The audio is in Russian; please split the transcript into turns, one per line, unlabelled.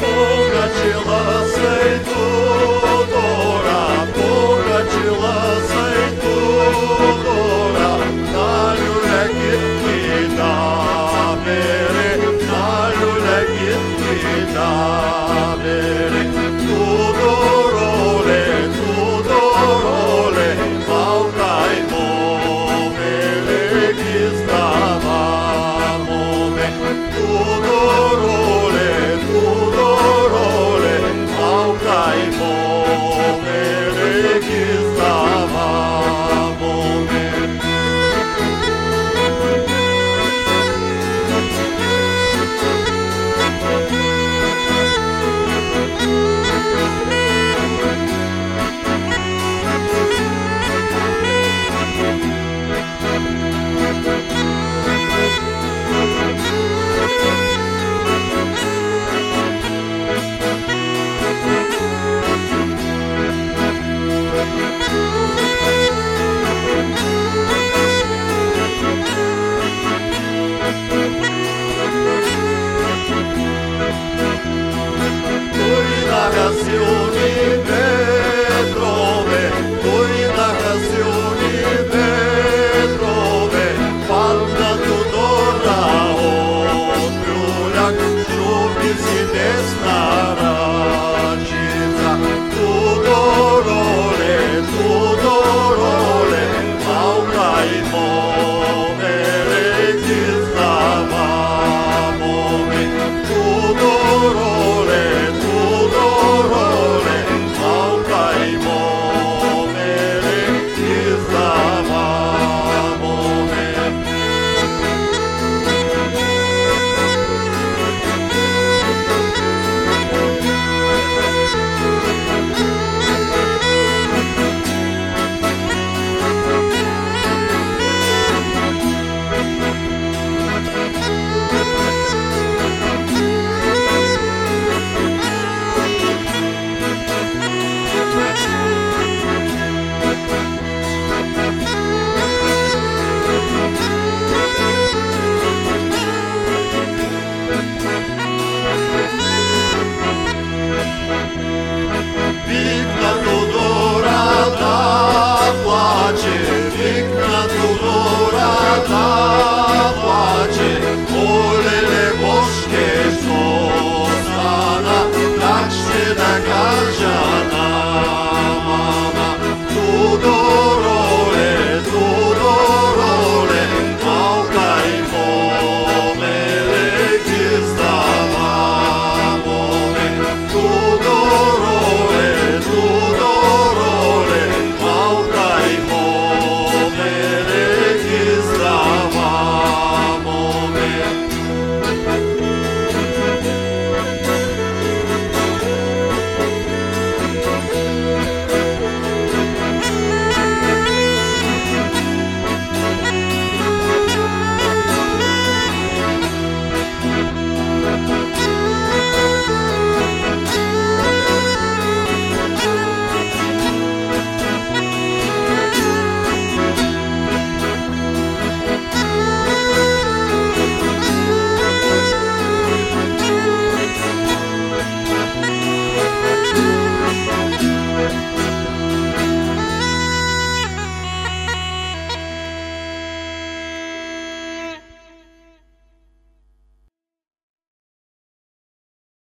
Бога чела Brasil.